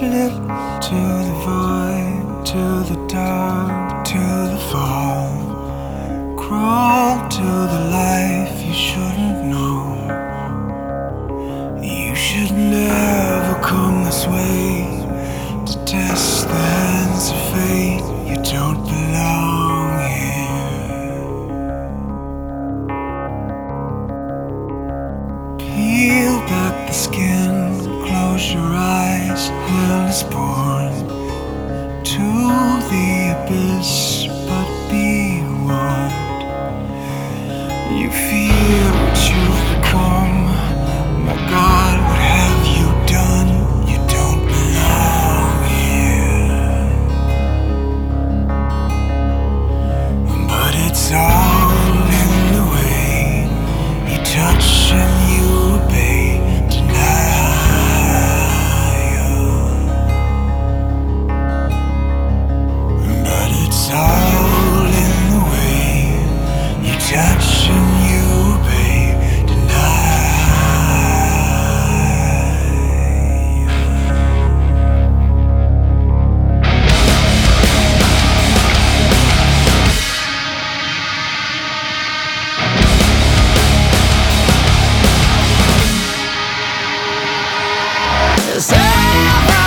slip to the void, to the dark, to the fall. Crawl to the life you shouldn't know. You should never come this way to test the hands of fate. You don't belong here. Peel back the skin, close your eyes will is born to the abyss, but be warned. You Cause